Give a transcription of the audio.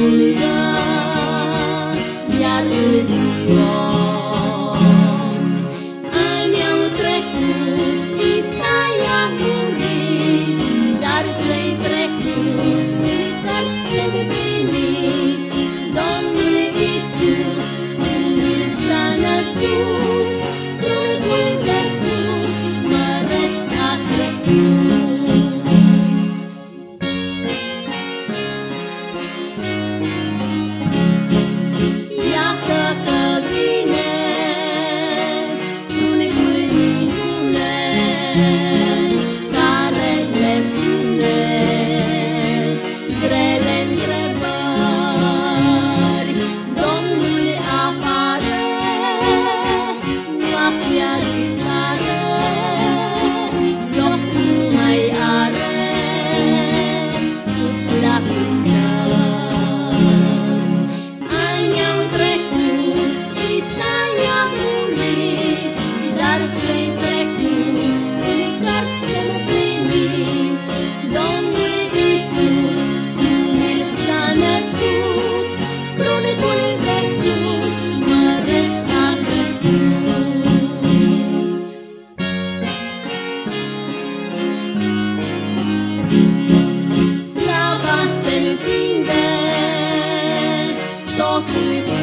Only God. walk with